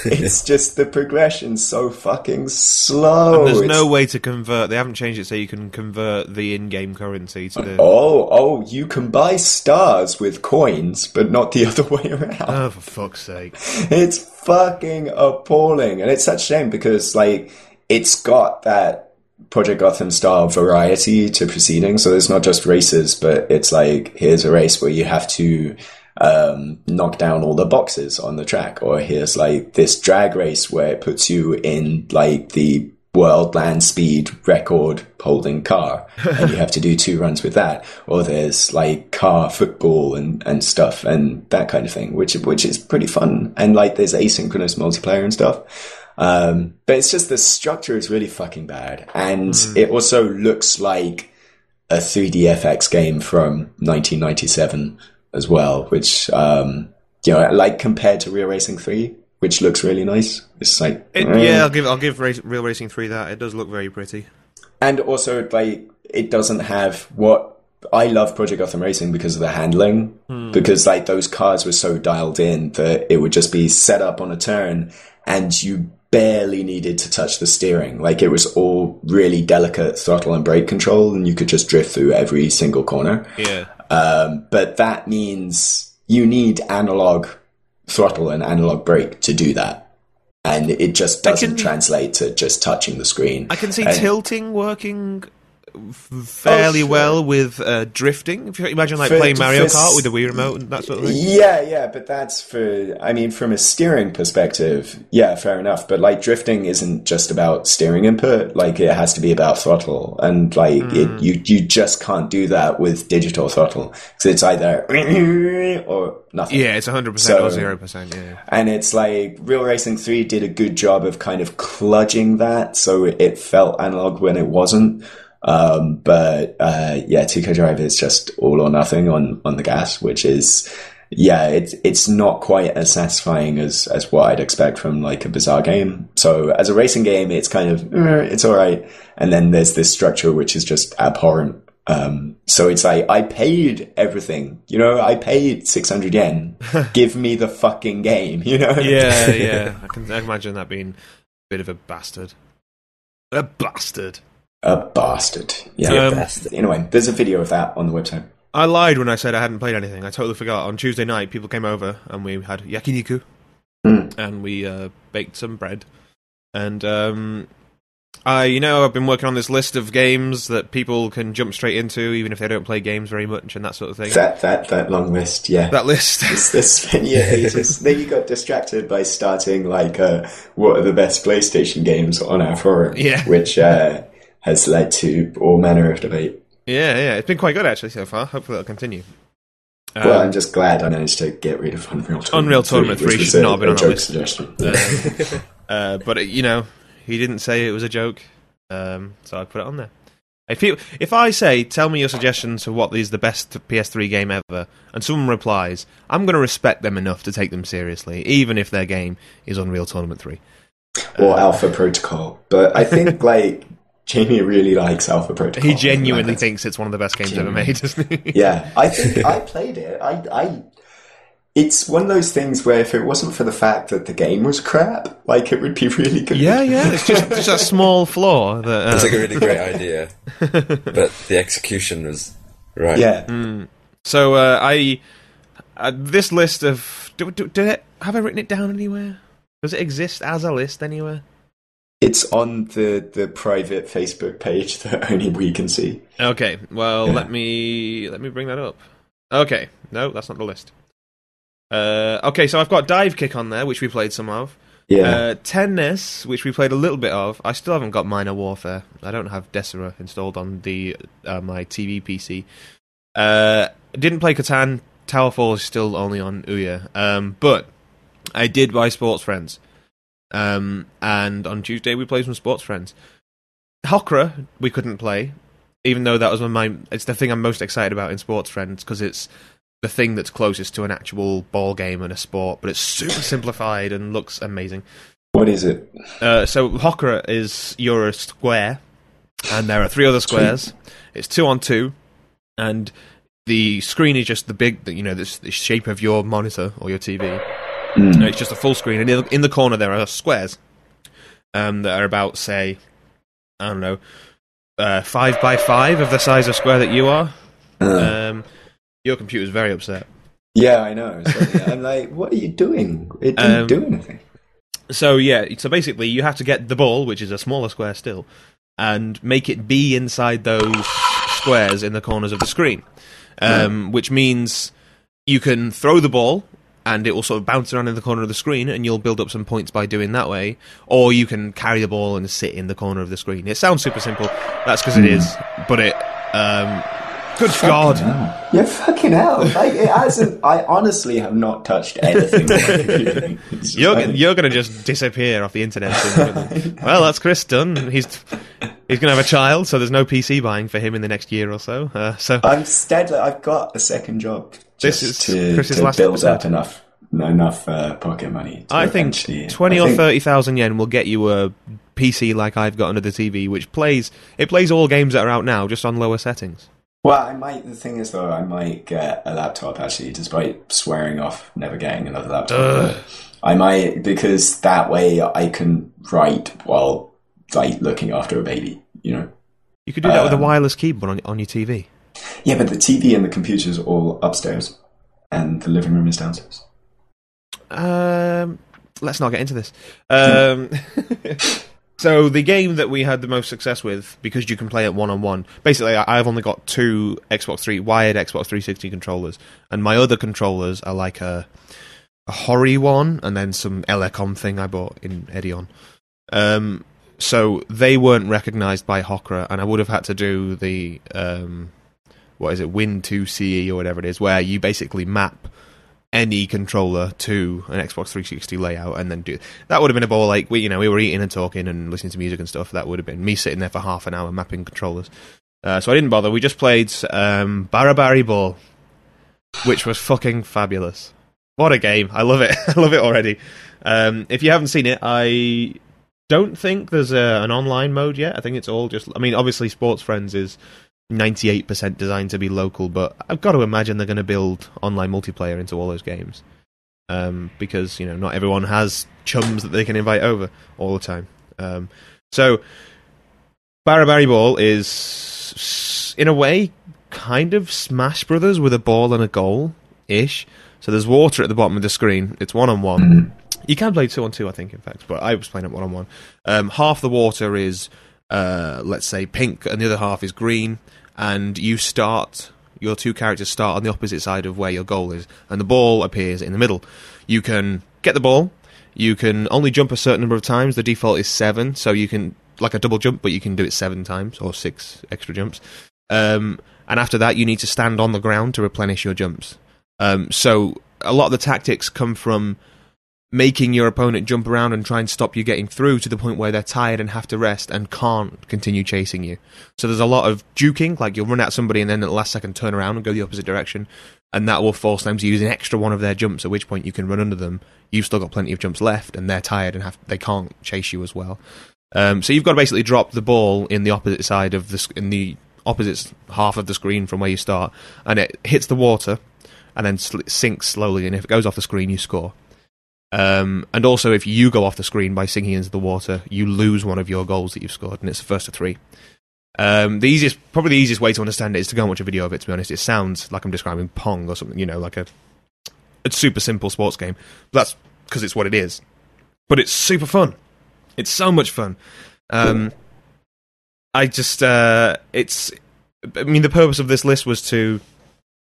[SPEAKER 5] it's just the progression's so fucking slow.
[SPEAKER 3] There's
[SPEAKER 5] It's-
[SPEAKER 3] no way to convert. They haven't changed it so you can convert the in-game currency to the.
[SPEAKER 5] Oh, oh, you can buy stars with coins, but not the other way around.
[SPEAKER 3] Oh, for fuck's sake!
[SPEAKER 5] it's fucking appalling and it's such a shame because like it's got that project gotham style variety to proceedings so it's not just races but it's like here's a race where you have to um, knock down all the boxes on the track. Or here's like this drag race where it puts you in like the world land speed record holding car and you have to do two runs with that. Or there's like car football and and stuff and that kind of thing which which is pretty fun. And like there's asynchronous multiplayer and stuff. Um but it's just the structure is really fucking bad. And it also looks like a 3dfx game from 1997 as well which um you know like compared to real racing 3 which looks really nice it's like
[SPEAKER 3] It,
[SPEAKER 5] eh.
[SPEAKER 3] yeah, I'll give I'll give Real Racing Three that. It does look very pretty.
[SPEAKER 5] and also like it doesn't have what I love Project Gotham Racing because of the handling because like those cars were so dialed in that it would just be set up on a turn and you barely needed to touch the steering like it was all really delicate throttle and brake control and you could just drift through every single corner
[SPEAKER 3] Yeah,
[SPEAKER 5] um, but that means you need analog throttle and analog brake to do that. And it just doesn't
[SPEAKER 3] can-
[SPEAKER 5] translate to just touching the screen.
[SPEAKER 3] I can see
[SPEAKER 5] And-
[SPEAKER 3] tilting working fairly
[SPEAKER 5] sure.
[SPEAKER 3] well with uh, drifting. If you imagine like
[SPEAKER 5] For-
[SPEAKER 3] playing Mario
[SPEAKER 5] for
[SPEAKER 3] Kart with the Wii remote and that sort of thing.
[SPEAKER 5] Yeah, yeah, but that's for, I mean, from a steering perspective, yeah, fair enough. But like drifting isn't just about steering input. Like it has to be about throttle. And like
[SPEAKER 3] Hmm.
[SPEAKER 5] it, you, you just can't do that with digital throttle. Cause it's either or nothing.
[SPEAKER 3] Yeah, it's hundred percent
[SPEAKER 5] So-
[SPEAKER 3] or zero percent. Yeah,
[SPEAKER 5] And it's like Real Racing 3 did a good job of kind of kludging that so it felt analog when it wasn't. Um, but uh, yeah, 2K Drive is just all or nothing on, on the gas, which is yeah, it's it's not quite as satisfying as as what I'd expect from like a bizarre game. So as a racing game, it's kind of eh, it's all right, and then there's this structure which is just abhorrent. Um, so it's like I paid everything, you know, I paid six hundred yen. Give me the fucking game, you know.
[SPEAKER 3] Yeah, yeah. I can imagine that being a bit of a bastard. A bastard.
[SPEAKER 5] A bastard. Yeah.
[SPEAKER 3] Um,
[SPEAKER 4] bastard.
[SPEAKER 5] Anyway, there's a video of that on the website.
[SPEAKER 3] I lied when I said I hadn't played anything. I totally forgot. On Tuesday night, people came over and we had yakiniku
[SPEAKER 5] Mm.
[SPEAKER 3] and we uh, baked some bread. And um, I, you know, I've been working on this list of games that people can jump straight into, even if they don't play games very much and that sort of thing.
[SPEAKER 5] That that that long list, yeah.
[SPEAKER 3] that list.
[SPEAKER 5] It's this many ages. then you got distracted by starting like uh, what are the best PlayStation games on our forum,
[SPEAKER 3] Yeah.
[SPEAKER 5] which uh, has led to all manner of debate.
[SPEAKER 3] yeah, yeah. It's been quite good actually so far. Hopefully, it'll continue. Um,
[SPEAKER 5] well, I'm just glad I managed to get rid of Unreal Tournament.
[SPEAKER 3] Unreal Tournament 3
[SPEAKER 5] which was
[SPEAKER 3] should not have been on
[SPEAKER 5] joke
[SPEAKER 3] list.
[SPEAKER 5] suggestion.
[SPEAKER 3] uh, but it, you know, he didn't say it was a joke, um, so I put it on there. If you, if I say, tell me your suggestions for what is the best PS3 game ever, and someone replies, I'm going to respect them enough to take them seriously, even if their game is Unreal Tournament 3.
[SPEAKER 5] or Alpha Protocol, but I think like Jamie really likes Alpha Protocol.
[SPEAKER 3] He genuinely
[SPEAKER 5] Like,
[SPEAKER 3] thinks it's one of the best games ever made, doesn't he?
[SPEAKER 5] Yeah, I think I played it. I, I, it's one of those things where if it wasn't for the fact that the game was crap, like it would be really good.
[SPEAKER 3] yeah, yeah. It's just, just a small flaw that. Uh,
[SPEAKER 4] It's like a really great idea, but the execution was right.
[SPEAKER 5] yeah.
[SPEAKER 3] So uh, I uh, this list of do, do, did it have I written it down anywhere? Does it exist as a list anywhere?
[SPEAKER 5] It's on the the private Facebook page that only we can see.
[SPEAKER 3] Okay, well
[SPEAKER 5] Yeah.
[SPEAKER 3] let me let me bring that up. Okay, no, that's not the list. Uh, okay, so I've got Dive Kick on there, which we played some of.
[SPEAKER 5] Yeah,
[SPEAKER 3] Uh, Tennis, which we played a little bit of. I still haven't got Minor Warfare. I don't have Desura installed on the uh, my TV PC. Uh, didn't play Catan. Towerfall is still only on Ouya. Um, but I did buy Sports Friends. Um, and on Tuesday we played some Sports Friends. Hokra we couldn't play, even though that was one of my. It's the thing I'm most excited about in Sports Friends because it's the thing that's closest to an actual ball game and a sport, but it's super simplified and looks amazing.
[SPEAKER 5] what is it?
[SPEAKER 3] Uh, so Hokra is you're a square, and there are three other squares. It's two on two, and the screen is just the big, you know, this the shape of your monitor or your TV.
[SPEAKER 5] Mm.
[SPEAKER 3] It's just a full screen, and in the, corner there are squares um, that are about, say, I don't know, uh, five by five of the size of square that you are.
[SPEAKER 5] Uh,
[SPEAKER 3] Um, your computer's very upset.
[SPEAKER 5] yeah, I know. So I'm like, what are you doing? It didn't
[SPEAKER 3] Um,
[SPEAKER 5] do anything.
[SPEAKER 3] So yeah, so basically you have to get the ball, which is a smaller square still, and make it be inside those squares in the corners of the screen. Um, Which means you can throw the ball and it will sort of bounce around in the corner of the screen and you'll build up some points by doing that way. Or you can carry the ball and sit in the corner of the screen. It sounds super simple. That's because it is, but it um good god.
[SPEAKER 5] Yeah, fucking hell. Like, it hasn't. I honestly have not touched anything. on my computer.
[SPEAKER 3] You're
[SPEAKER 5] like-
[SPEAKER 3] you're gonna just disappear off the internet. soon. well, that's Chris done. He's he's gonna have a child, so there's no PC buying for him in the next year or so. Uh, so
[SPEAKER 5] I'm steadily. I've got a second job.
[SPEAKER 3] This
[SPEAKER 5] just
[SPEAKER 3] is
[SPEAKER 5] to,
[SPEAKER 3] Chris's
[SPEAKER 5] to
[SPEAKER 3] last
[SPEAKER 5] build
[SPEAKER 3] episode.
[SPEAKER 5] up enough enough uh, pocket money. to
[SPEAKER 3] I think twenty
[SPEAKER 5] I
[SPEAKER 3] or
[SPEAKER 5] think-
[SPEAKER 3] thirty thousand yen will get you a PC like I've got under the TV, which plays it plays all games that are out now, just on lower settings.
[SPEAKER 5] Well, I might. The thing is, though, I might get a laptop actually, despite swearing off never getting another laptop.
[SPEAKER 3] Ugh.
[SPEAKER 5] I might because that way I can write while like looking after a baby. You know.
[SPEAKER 3] You could do that with a
[SPEAKER 5] Um,
[SPEAKER 3] wireless keyboard on on your TV.
[SPEAKER 5] Yeah, but the TV and the computer's all upstairs, and the living room is downstairs.
[SPEAKER 3] Um, let's not get into this. Um, so the game that we had the most success with, because you can play it one on one. Basically, I've only got two Xbox Three wired Xbox 360 controllers, and my other controllers are like a a Hori one, and then some Elecom thing I bought in Edion. Um, so they weren't recognised by Hokra, and I would have had to do the um, what is it, Win two CE or whatever it is, where you basically map any controller to an Xbox 360 layout and then do that would have been a ball like we you know we were eating and talking and listening to music and stuff that would have been me sitting there for half an hour mapping controllers uh, so I didn't bother we just played um, Barabariball which was fucking fabulous. What a game! I love it. I love it already. Um, if you haven't seen it, I don't think there's a, an online mode yet. I think it's all just. I mean, obviously, Sports Friends is 98% designed to be local, but I've got to imagine they're going to build online multiplayer into all those games. Um, because, you know, not everyone has chums that they can invite over all the time. Um, so, Barra Ball is, in a way, kind of Smash Brothers with a ball and a goal ish. So there's water at the bottom of the screen. It's one on one. You can play two on two, I think, in fact, but I was playing it one on one. Half the water is, uh, let's say, pink, and the other half is green. And you start, your two characters start on the opposite side of where your goal is, and the ball appears in the middle. You can get the ball. You can only jump a certain number of times. The default is seven, so you can like a double jump, but you can do it seven times or six extra jumps. Um, and after that, you need to stand on the ground to replenish your jumps. Um, so a lot of the tactics come from making your opponent jump around and try and stop you getting through to the point where they're tired and have to rest and can't continue chasing you. So there's a lot of juking, like you'll run at somebody and then at the last second turn around and go the opposite direction, and that will force them to use an extra one of their jumps. At which point you can run under them. You've still got plenty of jumps left, and they're tired and have they can't chase you as well. Um, so you've got to basically drop the ball in the opposite side of the in the opposite half of the screen from where you start, and it hits the water, and then sl- sinks slowly. And if it goes off the screen, you score. Um, and also, if you go off the screen by sinking into the water, you lose one of your goals that you've scored, and it's the first of three. Um, the easiest, probably the easiest way to understand it is to go and watch a video of it. To be honest, it sounds like I'm describing Pong or something. You know, like a a super simple sports game. But that's because it's what it is. But it's super fun. It's so much fun. Um, I just, uh, it's. I mean, the purpose of this list was to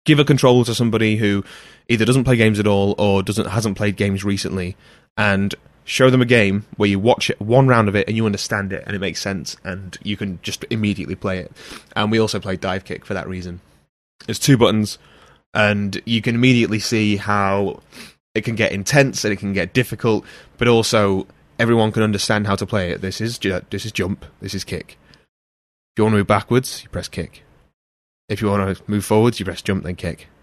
[SPEAKER 3] give a controller to somebody who either doesn't play games at all or doesn't hasn't played games recently, and show them a game where you watch it, one round of it and you understand it and it makes sense and you can just immediately play it. And we also play Divekick for that reason. There's two buttons, and you can immediately see how it can get intense and it can get difficult, but also everyone can understand how to play it. This is ju- this is jump, this is kick. If you want to move backwards, you press kick. If you want to move forwards, you press jump, then kick.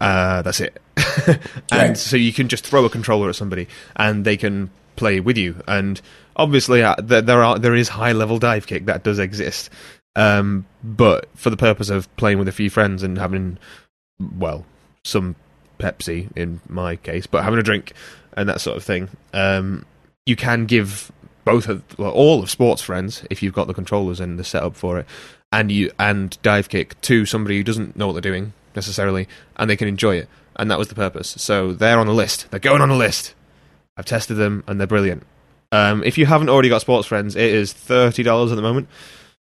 [SPEAKER 3] Uh, that's it. and
[SPEAKER 5] Right.
[SPEAKER 3] so you can just throw a controller at somebody, and they can play with you. And obviously, uh, there, there are there is high level Divekick that does exist, um, but for the purpose of playing with a few friends and having, well, some Pepsi in my case, but having a drink and that sort of thing, um, you can give both of well, all of Sportsfriends if you've got the controllers and the setup for it, and you and Divekick to somebody who doesn't know what they're doing necessarily, and they can enjoy it. And that was the purpose. So they're on the list. They're going on the list. I've tested them and they're brilliant. Um, if you haven't already got Sportsfriends, it is thirty dollars at the moment,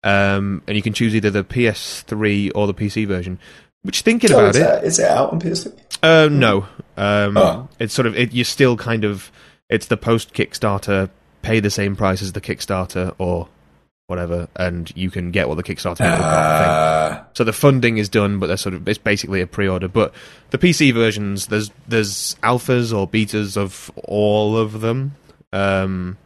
[SPEAKER 3] um, and you can choose either the PS3 or the PC version. Which thinking
[SPEAKER 5] Oh,
[SPEAKER 3] about
[SPEAKER 5] is,
[SPEAKER 3] it,
[SPEAKER 5] that, is it out on PS3?
[SPEAKER 3] uh, no. Um,
[SPEAKER 5] Oh.
[SPEAKER 3] It's sort of it, you're still kind of it's the post Kickstarter pay the same price as the Kickstarter or whatever, and you can get what the Kickstarter. thing.
[SPEAKER 5] Uh,
[SPEAKER 3] So the funding is done, but they're sort of it's basically a pre-order. But the PC versions, there's there's alphas or betas of all of them, um,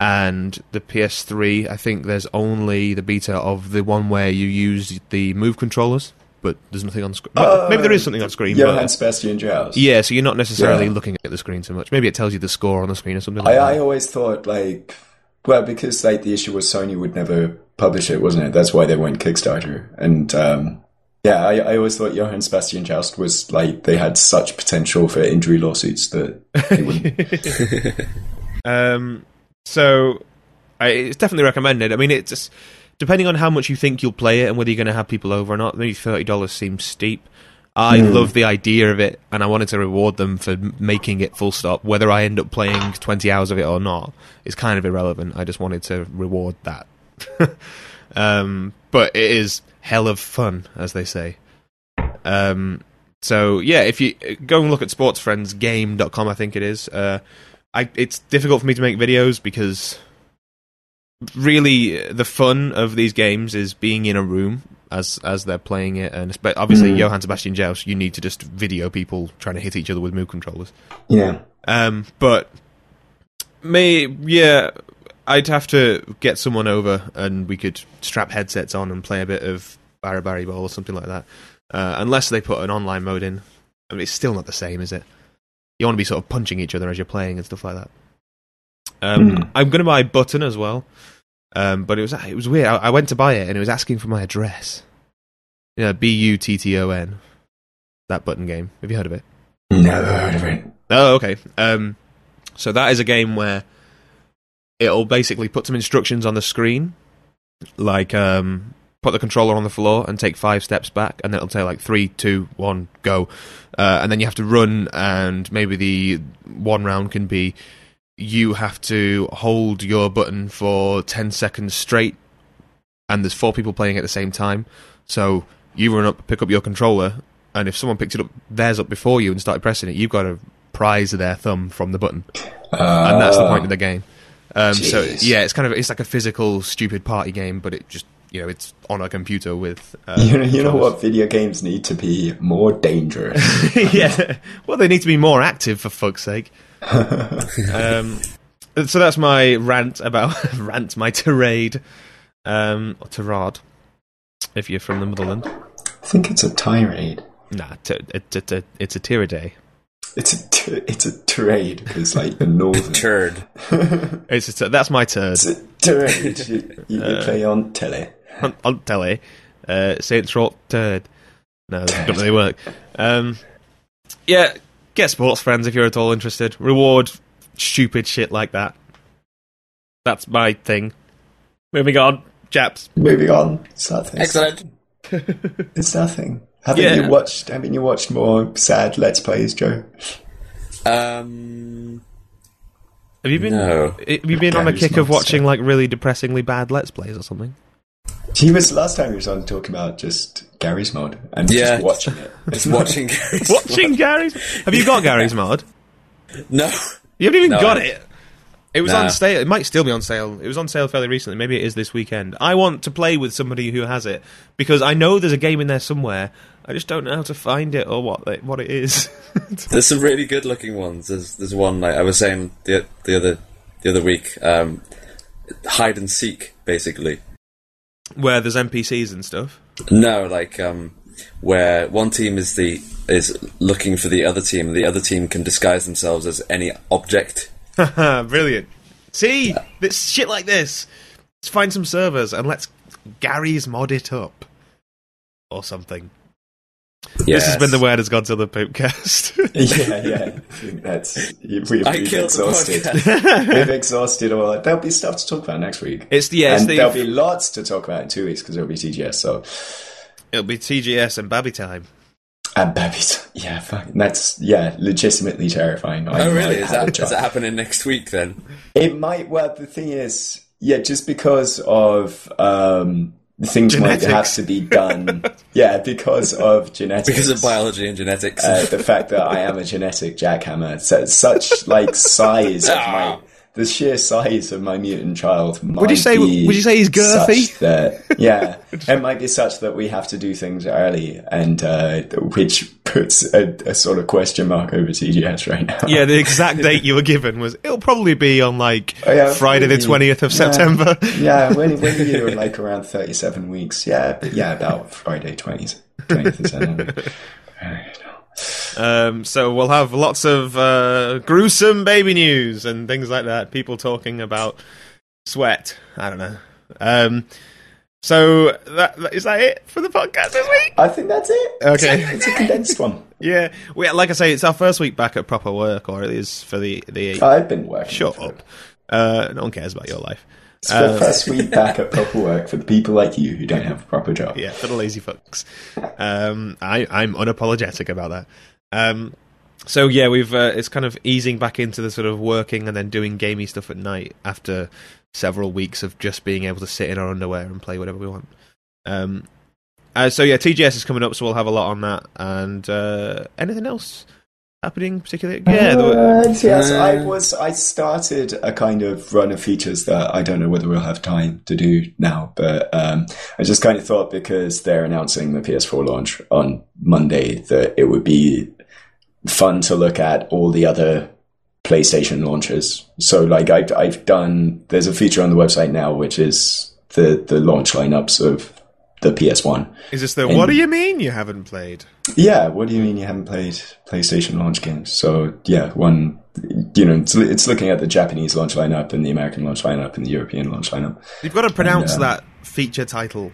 [SPEAKER 3] and the PS3. I think there's only the beta of the one where you use the Move controllers, but there's nothing on screen.
[SPEAKER 5] uh,
[SPEAKER 3] Maybe there is something on screen.
[SPEAKER 5] Johann
[SPEAKER 3] but,
[SPEAKER 5] Sebastian Joust.
[SPEAKER 3] yeah, so you're not necessarily
[SPEAKER 5] Yeah.
[SPEAKER 3] looking at the screen so much. Maybe it tells you the score on the screen or something.
[SPEAKER 5] I,
[SPEAKER 3] Like
[SPEAKER 5] I
[SPEAKER 3] that.
[SPEAKER 5] always thought like, well, because like the issue was Sony would never publish it, wasn't it? That's why they went Kickstarter. And um, yeah, I, I always thought Johann Sebastian Joust was like they had such potential for injury lawsuits that they wouldn't.
[SPEAKER 3] Um, so I, it's definitely recommended. I mean, it's just, depending on how much you think you'll play it and whether you're going to have people over or not. Maybe thirty dollars seems steep. I love the idea of it, and I wanted to reward them for making it full stop. Whether I end up playing twenty hours of it or not is kind of irrelevant. I just wanted to reward that. um, but it is hell of fun, as they say. Um, so yeah, if you go and look at sportsfriendsgame.com, I think it is. Uh, I, it's difficult for me to make videos because really the fun of these games is being in a room as as they're playing it, and but obviously
[SPEAKER 5] Mm.
[SPEAKER 3] Johann Sebastian Joust, you need to just video people trying to hit each other with move controllers.
[SPEAKER 5] yeah.
[SPEAKER 3] Um, but may yeah, I'd have to get someone over, and we could strap headsets on and play a bit of Barry Bowl or something like that. Uh, unless they put an online mode in, I mean, it's still not the same, is it? You want to be sort of punching each other as you're playing and stuff like that. Um,
[SPEAKER 5] Hmm.
[SPEAKER 3] I'm going to buy Button as well, um, but it was it was weird. I, I went to buy it and it was asking for my address. Yeah, B U T T O N. That Button game. Have you heard of it?
[SPEAKER 5] Never heard of it.
[SPEAKER 3] Oh, okay. Um, so that is a game where it'll basically put some instructions on the screen, like um, put the controller on the floor and take five steps back, and then it'll say like three, two, one, go, uh, and then you have to run, and maybe the one round can be you have to hold your button for ten seconds straight, and there's four people playing at the same time, so you run up, pick up your controller, and if someone picked it up, theirs up before you and started pressing it, you've got to prise their thumb from the button, and that's the point of the game. Um, so yeah, it's kind of it's like a physical stupid party game, but it just you know it's on a computer with. Uh,
[SPEAKER 5] You know, you know what? Video games need to be more dangerous.
[SPEAKER 3] yeah, well they need to be more active for fuck's sake. Um, so that's my rant about rant my tirade, um, or tirade, if you're from the motherland.
[SPEAKER 5] I think it's a tirade.
[SPEAKER 3] Nah, t- it, it, it, it's a tirade.
[SPEAKER 5] It's a t- it's a tirade because like the northern.
[SPEAKER 4] Turd.
[SPEAKER 3] It's just, that's my turd.
[SPEAKER 5] it's a tirade. You, you
[SPEAKER 3] Uh,
[SPEAKER 5] play on telly.
[SPEAKER 3] on, on telly. Uh, Saints Row turd. No, it doesn't really work. Um, yeah, get Sportsfriends if you're at all interested. Reward stupid shit like that. That's my thing. Moving on, Japs.
[SPEAKER 5] Moving on. It's nothing.
[SPEAKER 4] Excellent.
[SPEAKER 5] It's nothing. Haven't
[SPEAKER 3] Yeah.
[SPEAKER 5] you watched? Haven't you watched more sad Let's Plays, Joe?
[SPEAKER 4] Um,
[SPEAKER 3] Have you been?
[SPEAKER 4] No.
[SPEAKER 3] Have you been on a kick of watching
[SPEAKER 5] sad.
[SPEAKER 3] like really depressingly bad Let's Plays or something?
[SPEAKER 5] He was last time he was on talking about just Garry's mod and
[SPEAKER 4] Yeah.
[SPEAKER 5] just watching it.
[SPEAKER 4] just watching Garry's
[SPEAKER 3] Watching Garry's. Have you got Garry's mod?
[SPEAKER 4] No.
[SPEAKER 3] You haven't even
[SPEAKER 4] No,
[SPEAKER 3] got it. It was
[SPEAKER 4] Nah.
[SPEAKER 3] on sale. It might still be on sale. It was on sale fairly recently. Maybe it is this weekend. I want to play with somebody who has it because I know there's a game in there somewhere. I just don't know how to find it or what it, what it is.
[SPEAKER 4] There's some really good looking ones. There's there's one like I was saying the the other the other week. Um, hide and seek, basically.
[SPEAKER 3] Where there's NPCs and stuff.
[SPEAKER 4] No, like um, where one team is the is looking for the other team, and the other team can disguise themselves as any object.
[SPEAKER 3] Brilliant. See, this shit like this. Let's find some servers and let's Garry's mod it up or something. This has been the Where Does Godzilla Poopcast.
[SPEAKER 5] yeah, yeah. I think that's we've, we've
[SPEAKER 4] I killed
[SPEAKER 5] exhausted.
[SPEAKER 4] podcast.
[SPEAKER 5] we've exhausted all. There'll be stuff to talk about next week.
[SPEAKER 3] it's the yeah, it's
[SPEAKER 5] and
[SPEAKER 3] the,
[SPEAKER 5] there'll be lots to talk about in two weeks because it'll be TGS. So
[SPEAKER 3] it'll be TGS and Babby time.
[SPEAKER 5] and babies, yeah, fuck, that's yeah, legitimately terrifying. I
[SPEAKER 4] Oh
[SPEAKER 5] might
[SPEAKER 4] really? Is
[SPEAKER 5] have a
[SPEAKER 4] that that happening next week then?
[SPEAKER 5] It might. Well, the thing is, yeah, just because of um, things might have to be done. yeah, because of genetics.
[SPEAKER 4] Because of biology and genetics.
[SPEAKER 5] uh, the fact that I am a genetic jackhammer, so, such like size of my
[SPEAKER 4] Ah.
[SPEAKER 5] The sheer size of my mutant child.
[SPEAKER 3] Would you say- would you say he's girthy?
[SPEAKER 5] That, yeah, it might be such that we have to do things early, and uh, which puts a, a sort of question mark over TGS right now.
[SPEAKER 3] Yeah, the exact date you were given was it'll probably be on like
[SPEAKER 5] Oh, yeah,
[SPEAKER 3] Friday the twentieth of
[SPEAKER 5] Yeah.
[SPEAKER 3] September.
[SPEAKER 5] yeah, when when you were like around thirty-seven weeks, yeah, yeah, about Friday twentieth, twentieth of September. I don't know.
[SPEAKER 3] Um, so we'll have lots of uh, gruesome baby news and things like that. People talking about sweat. I don't know. Um, so that, that- is that it for the podcast this week?
[SPEAKER 5] I think that's it.
[SPEAKER 3] Okay.
[SPEAKER 5] it's a, condensed one.
[SPEAKER 3] Yeah, we, like I say, it's our first week back at proper work, or it is for the the.
[SPEAKER 5] I've been working.
[SPEAKER 3] Shut up. Uh, no one cares about your life.
[SPEAKER 5] It's the first week back at proper work for the people like you who don't have a proper job.
[SPEAKER 3] Yeah, for the lazy fucks. Um, I, I'm unapologetic about that. Um, so yeah, we've uh, it's kind of easing back into the sort of working and then doing gamey stuff at night after several weeks of just being able to sit in our underwear and play whatever we want. Um, uh, so yeah, TGS is coming up, so we'll have a lot on that. And uh, anything else happening particularly? Yeah, there were-
[SPEAKER 5] Uh, yes, I was. I started a kind of run of features that I don't know whether we'll have time to do now, but um, I just kind of thought because they're announcing the PS4 launch on Monday that it would be fun to look at all the other PlayStation launches. So, like, I've, I've done. There's a feature on the website now which is the the launch lineups of the PS1.
[SPEAKER 3] Is this the
[SPEAKER 5] And-
[SPEAKER 3] what do you mean you haven't played?
[SPEAKER 5] Yeah, what do you mean you haven't played PlayStation launch games? So yeah, one, you know, it's, it's looking at the Japanese launch lineup and the American launch lineup and the European launch lineup.
[SPEAKER 3] You've got to pronounce
[SPEAKER 5] um,
[SPEAKER 3] that feature title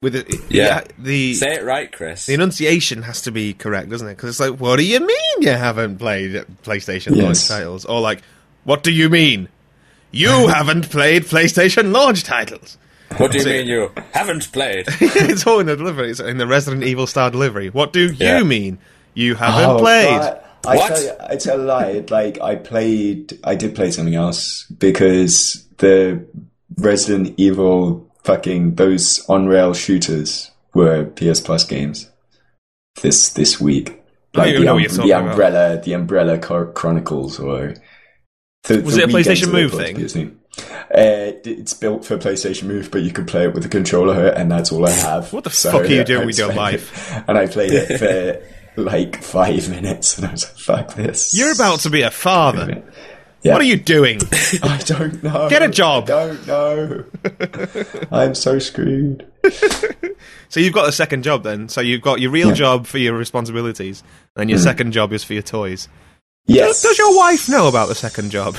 [SPEAKER 3] with it.
[SPEAKER 4] Yeah.
[SPEAKER 3] the
[SPEAKER 4] Say it right, Chris.
[SPEAKER 3] the enunciation has to be correct, doesn't it? Because it's like, what do you mean you haven't played PlayStation launch titles? Or like, what do you mean you haven't played PlayStation launch titles?
[SPEAKER 4] What do you mean you haven't played?
[SPEAKER 3] it's all in the delivery. It's in the Resident Evil style delivery. What do you mean you haven't oh, played?
[SPEAKER 5] but I
[SPEAKER 4] What?
[SPEAKER 5] tell you, I tell a lie. Like I played, I did play something else because the Resident Evil fucking those on rail shooters were PS Plus games this this week.
[SPEAKER 3] Like don't even know what um, you're
[SPEAKER 5] the
[SPEAKER 3] talking about.
[SPEAKER 5] umbrella, the Umbrella Chronicles, or the,
[SPEAKER 3] Was
[SPEAKER 5] the
[SPEAKER 3] it a PlayStation Move thing?
[SPEAKER 5] PS2. Uh, it's built for PlayStation Move, but you can play it with a controller, and that's all I have.
[SPEAKER 3] What the fuck are you doing with your life?
[SPEAKER 5] it- And I played it for like five minutes, and I was like, "Fuck this!"
[SPEAKER 3] You're about to be a father.
[SPEAKER 5] Yeah.
[SPEAKER 3] What are you doing?
[SPEAKER 5] I don't know.
[SPEAKER 3] Get a job.
[SPEAKER 5] I don't know. I'm so screwed.
[SPEAKER 3] So you've got a second job then. So you've got your real
[SPEAKER 5] Yeah.
[SPEAKER 3] job for your responsibilities, and your second job is for your toys.
[SPEAKER 5] Yes.
[SPEAKER 3] Does your wife know about the second job?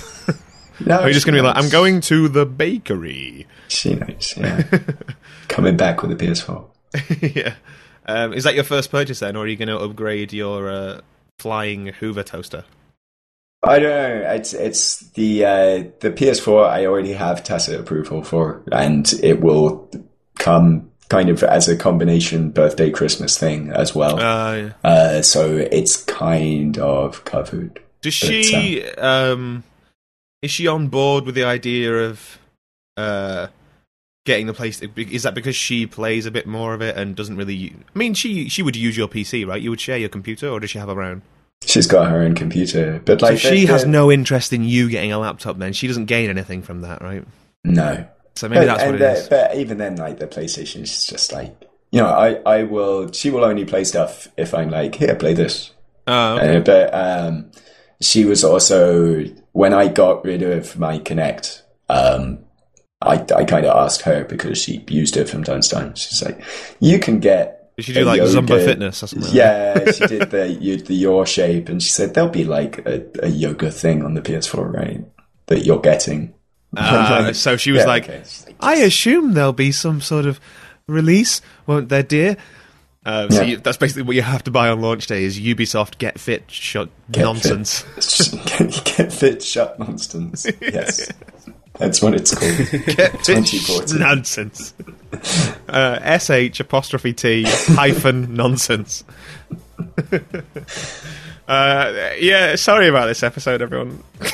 [SPEAKER 5] No,
[SPEAKER 3] Are you just going to be like. I'm going to the bakery?
[SPEAKER 5] She knows. Yeah. Coming back with a PS4.
[SPEAKER 3] yeah. Um, is that your first purchase then, or are you going to upgrade your uh, flying Hoover toaster?
[SPEAKER 5] I don't know. It's it's the uh, the PS4. I already have tacit approval for, and it will come kind of as a combination birthday Christmas thing as well.
[SPEAKER 3] Uh, yeah.
[SPEAKER 5] Uh, so it's kind of covered.
[SPEAKER 3] Does she? Um, is she on board with the idea of uh, getting the place? Is that because she plays a bit more of it and doesn't really? I mean, she she would use your PC, right? You would share your computer, or does she have her own?
[SPEAKER 5] She's got her own computer, but
[SPEAKER 3] So
[SPEAKER 5] like
[SPEAKER 3] she has no interest in you getting a laptop. Then she doesn't gain anything from that, right?
[SPEAKER 5] no.
[SPEAKER 3] So maybe
[SPEAKER 5] but,
[SPEAKER 3] that's what it
[SPEAKER 5] the-
[SPEAKER 3] is.
[SPEAKER 5] But even then, like the PlayStation is just like you know, I I will. She will only play stuff if I'm like, here, play this.
[SPEAKER 3] Oh, okay.
[SPEAKER 5] Uh, but um, she was also when I got rid of my Kinect. Um, I I kind of asked her because she used it from time to time. She's like, you can get.
[SPEAKER 3] Did she do like
[SPEAKER 5] yoga-
[SPEAKER 3] Zumba Fitness or something?
[SPEAKER 5] Yeah, she did the you- the your shape, and she said there'll be like a, a yoga thing on the PS4, right? That you're getting. Like,
[SPEAKER 3] so she was
[SPEAKER 5] yeah,
[SPEAKER 3] like,
[SPEAKER 5] okay. Like,
[SPEAKER 3] I assume there'll be some sort of release, won't there, dear? Um, so
[SPEAKER 5] Yeah.
[SPEAKER 3] you, that's basically what you have to buy on launch day is Ubisoft Get Fit shut
[SPEAKER 5] Get
[SPEAKER 3] nonsense.
[SPEAKER 5] Fit. get fit shut nonsense. Yes, that's what it's called.
[SPEAKER 3] Get Fit nonsense. Uh, sh apostrophe t hyphen nonsense. uh, yeah, sorry about this episode, everyone.
[SPEAKER 5] I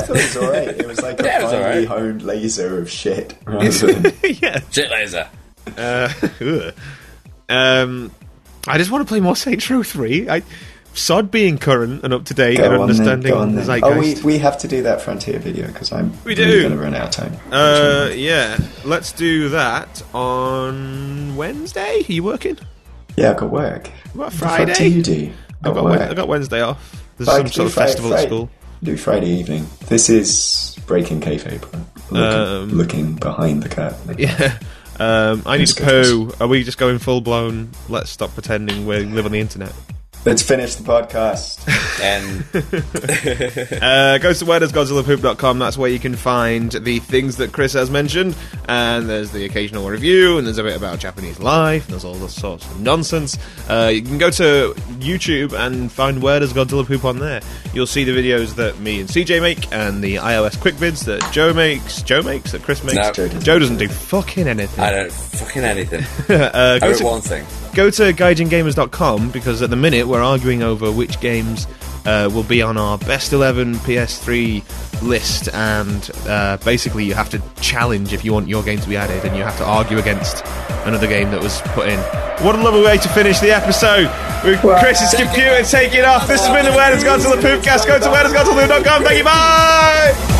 [SPEAKER 5] thought it was alright. It was like a
[SPEAKER 4] Yeah, it
[SPEAKER 5] finely
[SPEAKER 4] alright.
[SPEAKER 5] honed laser of shit. Than,
[SPEAKER 3] yeah.
[SPEAKER 4] Shit laser.
[SPEAKER 3] Uh, ugh. Um, I just want to play more Saints Row 3. I, sod being current and up to date
[SPEAKER 5] Go
[SPEAKER 3] and
[SPEAKER 5] on then,
[SPEAKER 3] understanding
[SPEAKER 5] go on
[SPEAKER 3] the
[SPEAKER 5] then. Oh, we, we have to do that Frontier video because I'm
[SPEAKER 3] We do.
[SPEAKER 5] really
[SPEAKER 3] do.
[SPEAKER 5] going to run out of time.
[SPEAKER 3] Uh, yeah, let's do that on Wednesday. Are you working?
[SPEAKER 5] yeah, I've got work.
[SPEAKER 3] What,
[SPEAKER 5] What do
[SPEAKER 3] Friday?
[SPEAKER 5] you do?
[SPEAKER 3] I got,
[SPEAKER 5] work.
[SPEAKER 3] Wed- I got Wednesday off. There's
[SPEAKER 5] Like,
[SPEAKER 3] some sort of
[SPEAKER 5] Fri-
[SPEAKER 3] festival
[SPEAKER 5] Fri-
[SPEAKER 3] at school.
[SPEAKER 5] Do Friday evening. This is breaking kayfabe. Looking,
[SPEAKER 3] Um,
[SPEAKER 5] looking behind the curtain.
[SPEAKER 3] Yeah. Um, I need to poo. Are we just going full blown? Let's stop pretending we live on the internet.
[SPEAKER 5] Let's finish the podcast.
[SPEAKER 4] And
[SPEAKER 3] Uh, go to wheredoesgodzillapoop.com. That's where you can find the things that Chris has mentioned. And there's the occasional review, and there's a bit about Japanese life, and there's all this sorts of nonsense. Uh, you can go to YouTube and find Where Does Godzilla Poop on there. You'll see the videos that me and CJ make, and the iOS quick vids that Joe makes. Joe makes? That Chris makes?
[SPEAKER 4] No.
[SPEAKER 5] Joe doesn't.
[SPEAKER 3] Joe doesn't do fucking anything.
[SPEAKER 4] I don't fucking anything.
[SPEAKER 3] uh,
[SPEAKER 4] I
[SPEAKER 3] go
[SPEAKER 4] wrote
[SPEAKER 3] to-
[SPEAKER 4] one thing.
[SPEAKER 3] go to gaijingamers.com because at the minute we're arguing over which games uh, will be on our best 11 PS3 list, and uh, basically you have to challenge if you want your game to be added, and you have to argue against another game that was put in. What a lovely way to finish the episode with Chris's computer taking off. This has been the Where Does Godzilla Poopcast. Go to wheredoesgodzilla.com. Thank you. Bye.